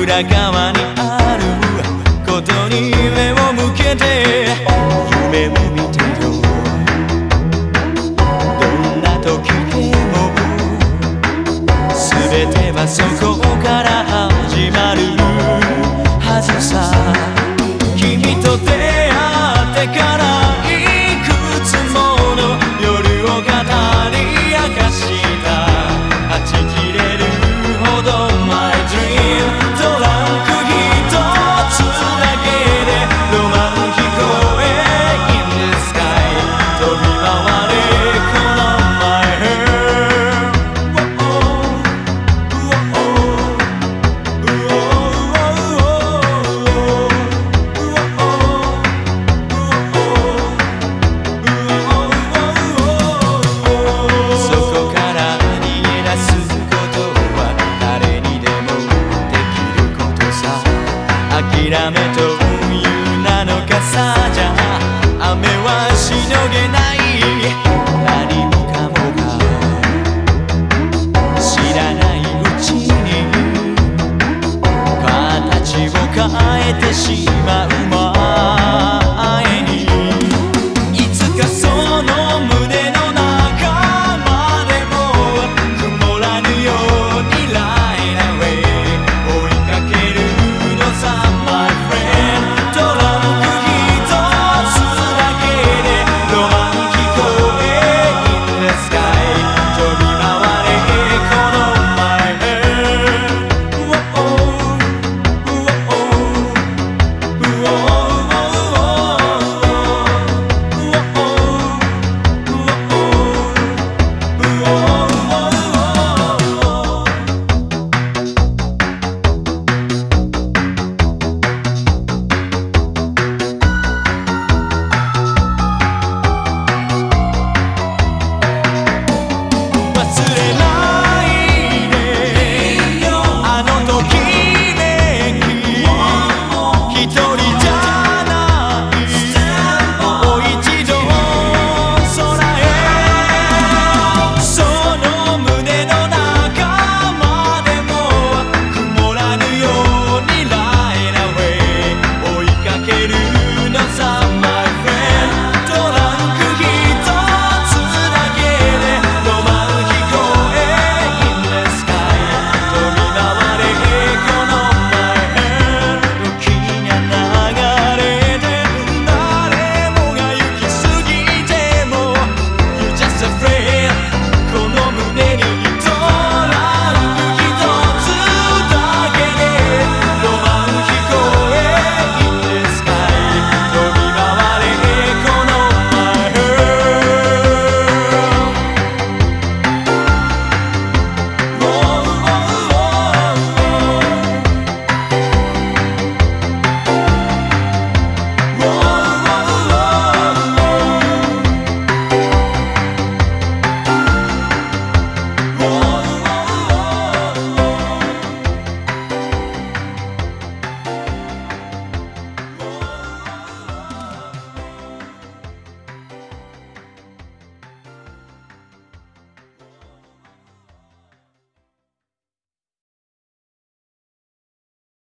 裏側にあることに目を向けて夢を見て。る雨と冬なのかさじゃ雨はしのげない。何もかも